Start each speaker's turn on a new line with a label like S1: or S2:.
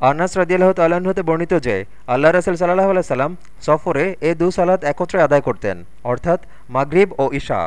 S1: আনাস রাজিয়াল্লাহ তাল্লাহ্ন হতে বর্ণিত যে, আল্লাহ রাসুল সাল্লাহ আল্লাহ সাল্লাম সফরে এ দু সালাত একত্রে আদায় করতেন, অর্থাৎ মাগরিব ও ঈশা।